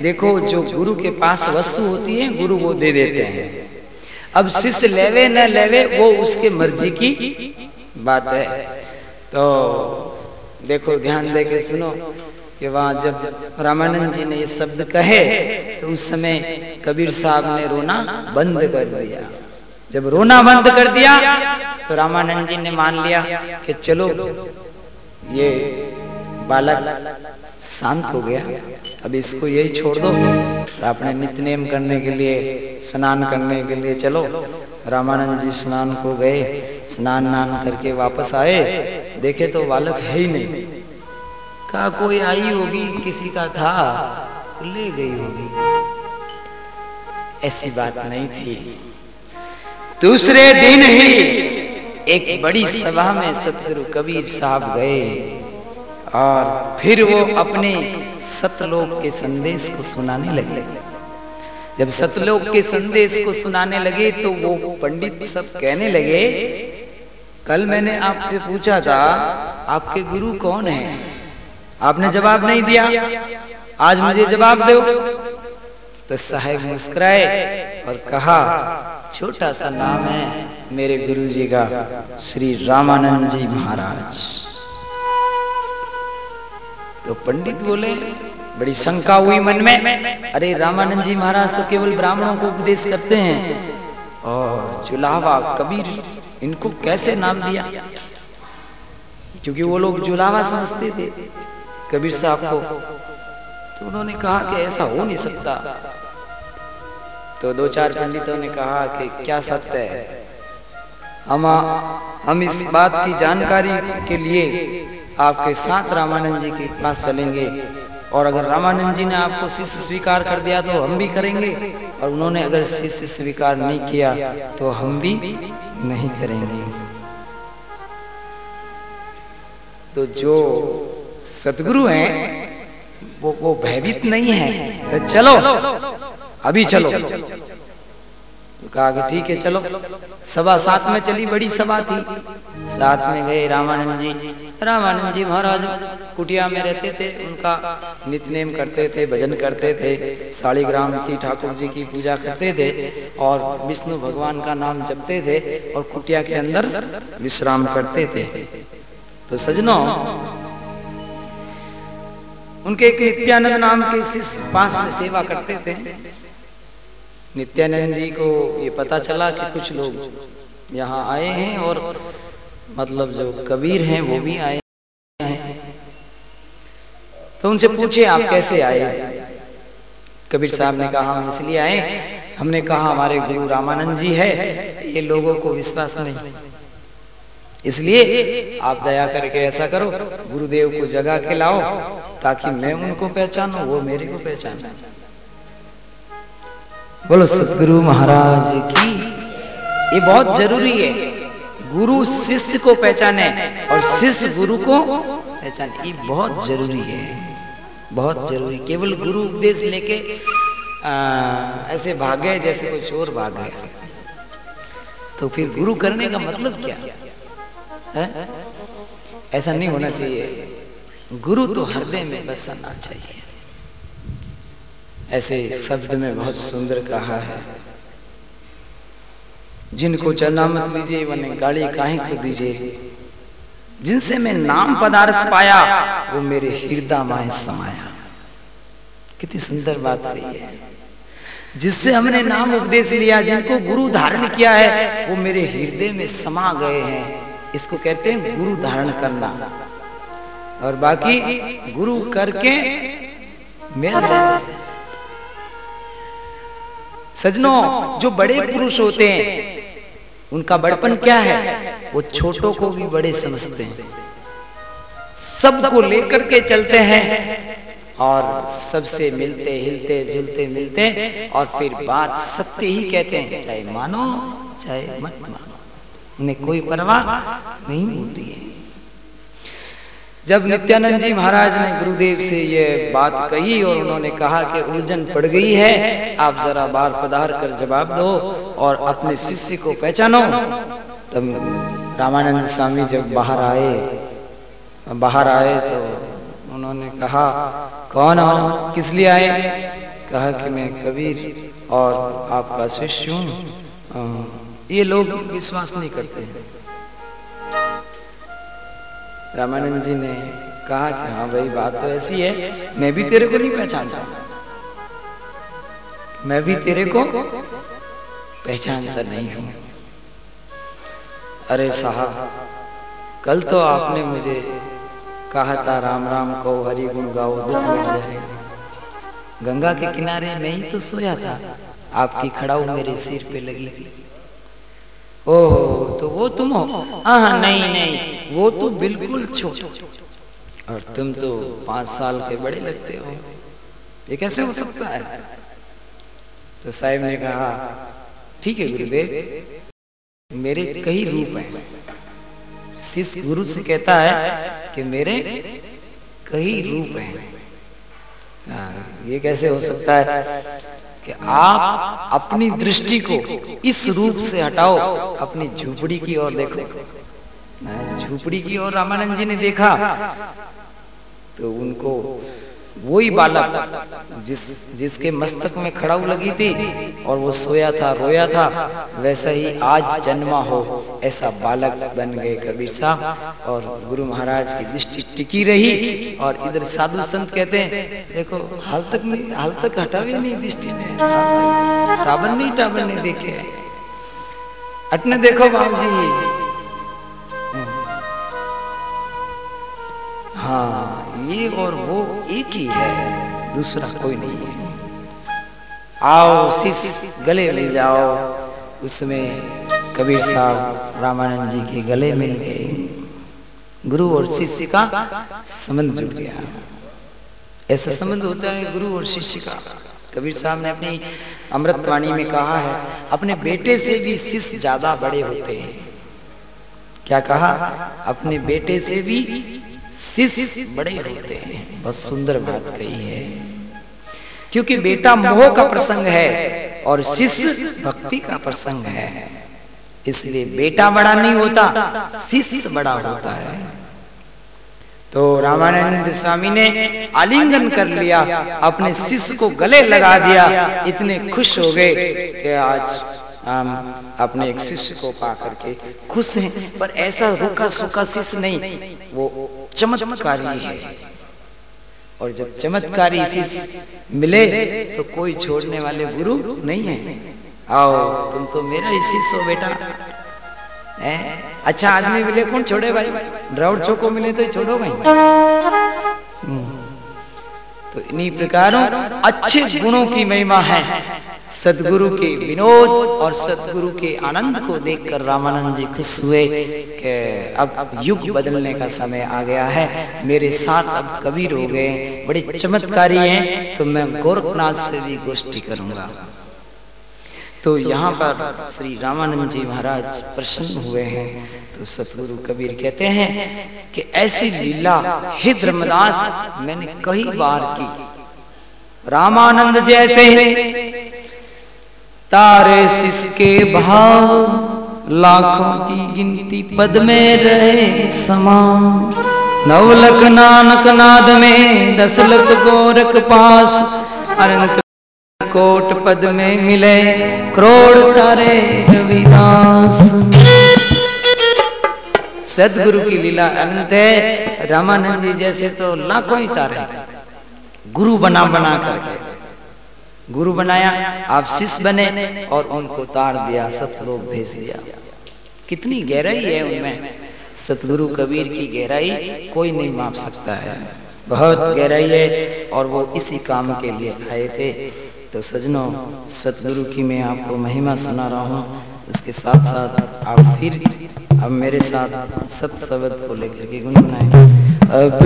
देखो जो गुरु के पास वस्तु होती है गुरु वो दे देते हैं। अब शिष्य लेवे न लेवे वो उसके मर्ज़ी की बात है। तो देखो ध्यान दे के सुनो कि वहाँ जब रामानंद जी ने ये शब्द कहे तो उस समय कबीर साहब ने रोना बंद कर दिया। जब रोना बंद कर दिया तो रामानंद जी ने मान लिया कि चलो ये बालक शांत हो गया। अब इसको यही छोड़ दो। अपने नित्य नेम करने के लिए, स्नान करने के लिए चलो। रामानंद जी स्नान को गए। स्नान नान करके वापस आए। देखे तो बालक है ही नहीं। कहा कोई आई होगी, किसी का था, ले गई होगी। ऐसी बात नहीं थी। दूसरे दिन ही एक बड़ी सभा में सतगुरु कबीर साहब गए। और फिर वो अपने सतलोक के संदेश को सुनाने लगे। जब सतलोक के संदेश को सुनाने लगे तो वो पंडित सब कहने लगे कल मैंने आपसे पूछा था आपके गुरु कौन है? आपने जवाब नहीं दिया। आज मुझे जवाब दो। तो साहेब मुस्कुराए और कहा छोटा सा नाम है मेरे गुरु जी का श्री रामानंद जी महाराज। तो पंडित बोले बड़ी शंका हुई मन में। अरे रामानंद जी महाराज तो केवल ब्राह्मणों को उपदेश करते हैं। और जुलावा कबीर इनको कैसे नाम दिया? क्योंकि वो लोग जुलावा समझते थे। कबीर साहब को। तो उन्होंने कहा कि ऐसा हो नहीं सकता। तो दो चार पंडितों ने कहा कि क्या सत्य है? हम हम इस बात की जानकारी के लिए आपके साथ रामानंद जी के पास चलेंगे। और अगर रामानंद जी ने आपको शिष्य स्वीकार कर दिया तो हम भी करेंगे। और उन्होंने अगर शिष्य स्वीकार नहीं किया तो हम भी नहीं करेंगे। तो जो सतगुरु हैं, वो वो भयभीत नहीं है। तो चलो, अभी चलो। तो कहा कि ठीक है, चलो। सभा साथ में चली, बड़ी सभा थी। साथ में गए रामानंद जी। रामानंद जी महाराज कुटिया में रहते थे, उनका नित्यनेम करते थे, भजन करते थे साड़ीग्राम की, ठाकुर जी की पूजा करते थे और विष्णु भगवान का नाम जपते थे और कुटिया के अंदर विश्राम करते थे। तो सजनों, उनके एक नित्यानंद नाम के शिष्य पास में सेवा करते थे। नित्यानंद जी को ये पता चला कि कुछ लोग यहाँ आए हैं और मतलब जो कबीर हैं, वो भी आए हैं। तो उनसे पूछे, आप कैसे आए? कबीर साहब ने कहा, हम इसलिए आए, हमने कहा, हमारे गुरु रामानंद जी है, ये लोगों को विश्वास नहीं। इसलिए आप दया करके ऐसा करो, गुरुदेव को जगा के लाओ, ताकि मैं उनको पहचानू, वो मेरे को पहचाने बोलो, सतगुरु महाराज की, ये बहुत ज़रूरी है। गुरु शिष्य को पहचाने और शिष्य गुरु को पहचाने। ये बहुत ज़रूरी है। बहुत ज़रूरी। केवल गुरु उपदेश लेके ऐसे भागे जैसे कोई चोर भाग गया। तो फिर गुरु करने का मतलब क्या? है? ऐसा नहीं होना चाहिए। गुरु तो हृदय में बसना चाहिए। ऐसे शब्द में बहुत सुंदर कहा है। जिनको चना मत लीजिए वने गाली काहे को दीजिए। जिनसे मैं नाम पदार्थ पाया, वो मेरे हृदय माए समाया कितनी सुंदर बात कही है। जिससे हमने नाम उपदेश लिया, जिनको गुरु धारण किया है, वो मेरे हृदय में समा गए हैं। इसको कहते हैं गुरु धारण करना। और बाकी गुरु करके जाए सजनों, जो बड़े पुरुष होते हैं उनका बड़पन क्या है? वो छोटों को भी बड़े समझते हैं। सबको लेकर के चलते हैं और सबसे मिलते, हिलते जुलते मिलते और फिर बात सत्य ही कहते हैं, चाहे मानो, चाहे मत मानो। उन्हें कोई परवाह नहीं होती है। जब नित्यानंद जी महाराज ने गुरुदेव से ये बात कही और उन्होंने कहा कि उलझन पड़ गई है आप जरा बार पधार कर जवाब दो और अपने शिष्य को पहचानो। तब रामानंद स्वामी जब बाहर आए बाहर आए तो उन्होंने कहा कौन हो? किस लिए आए? कहा कि मैं कबीर और आपका शिष्य हूँ। ये लोग विश्वास नहीं करते हैं। रामानंद जी ने कहा कि हाँ भाई, बात तो ऐसी है, मैं भी तेरे को नहीं पहचानता। मैं भी तेरे को पहचानता नहीं हूँ। अरे साहब, कल तो आपने मुझे कहा था, राम राम कहो, हरि गुण गाओ गंगा के किनारे में ही तो सोया था, आपकी खड़ाऊ मेरे सिर पे लगी थी। ओहो तो वो तुम हाँ? नहीं नहीं। वो तो बिल्कुल छोटा। और तुम तो पाँच साल के बड़े लगते हो। ये कैसे हो सकता है? तो साहिब ने कहा ठीक है गुरुदेव मेरे कई रूप हैं। शिष्य गुरु से कहता है कि मेरे कई रूप हैं। हाँ, ये कैसे हो सकता है कि आप अपनी दृष्टि को इस रूप से हटाओ अपनी झूपड़ी की ओर देखो। झूपड़ी की ओर रामानंद जी ने देखा तो उनको वही बालक जिस, जिसके मस्तक में खड़ाऊ लगी थी और वो सोया था, रोया था, वैसा ही आज जन्मा हो, ऐसा बालक बन गए कबीर साहब और गुरु महाराज की दृष्टि टिकी रही और इधर साधु संत कहते हैं, देखो, हाल तक नहीं, हाल तक हटावे नहीं दृष्टि ने टाबर नहीं टाबर नहीं देखे। अटने देखो बाबू जी ये और वो एक ही है, दूसरा कोई नहीं है। आओ शिष गले मिल जाओ। उसमें कबीर साहब रामानंद जी के गले मिल गए। गुरु और शिष्य का संबंध जुड़ गया। ऐसा संबंध होता है गुरु और शिष्य का। कबीर साहब ने अपनी अमृतवाणी में कहा है, अपने बेटे से भी शिष्य ज़्यादा बड़े होते हैं। क्या कहा? अपने बेटे से भी शिष्य बड़े होते हैं। बहुत सुंदर बात कही है। क्योंकि बेटा मोह का प्रसंग है और शिष्य भक्ति का प्रसंग है। इसलिए बेटा बड़ा नहीं होता शिष्य बड़ा होता है। तो रामानंद स्वामी ने आलिंगन कर लिया अपने शिष्य को गले लगा दिया। इतने खुश हो गए कि आज हम अपने एक शिष्य को पा करके खुश हैं। पर ऐसा रूखा सूखा शिष्य नहीं। वो चमत्कारी है। और जब चमत्कारी शिष्य मिले तो कोई छोड़ने वाले गुरु नहीं है। आओ, तुम तो मेरा शिष्य हो बेटा। है? अच्छा आदमी मिले कौन? छोड़े भाई। ड्राउड चौको मिले तो छोड़ो भाई। हम्म। तो इन्हीं प्रकारों अच्छे गुणों की महिमा है। सदगुरु के विनोद और सदगुरु के आनंद को देखकर रामानंद जी खुश हुए कि अब युग बदलने का समय आ गया है। मेरे साथ अब कबीर हो गए, बड़े चमत्कारी हैं तो मैं गोरखनाथ से भी गोष्ठी करूँगा। तो यहाँ पर श्री रामानंद जी महाराज प्रसन्न हुए हैं। तो सतगुरु कबीर कहते हैं कि ऐसी लीला हे धर्मदास मैंने कई बार की। रामानंद जैसे तारे सिसके भाव लाखों की गिनती पद में रहे समान नवलक नानक नाद में दस लख गोरख पास अनंत कोट पद में मिले करोड़ तारे रविदास। सदगुरु की लीला अनंत है, रामानंद जी जैसे तो लाखों ही तारे गुरु बना बना करके। गुरु बनाया, आप शिष्य बने और उनको तार दिया, सतलोक भेज दिया। कितनी गहराई है उनमें। सतगुरु कबीर की गहराई कोई नहीं माप सकता है। बहुत गहराई है और वो इसी काम के लिए आए थे। तो सजनों, सतगुरु की मैं आपको महिमा सुना रहा हूँ। उसके साथ साथ आप फिर अब मेरे साथ सत शब्द को लेकर के गुनगुनाए। अब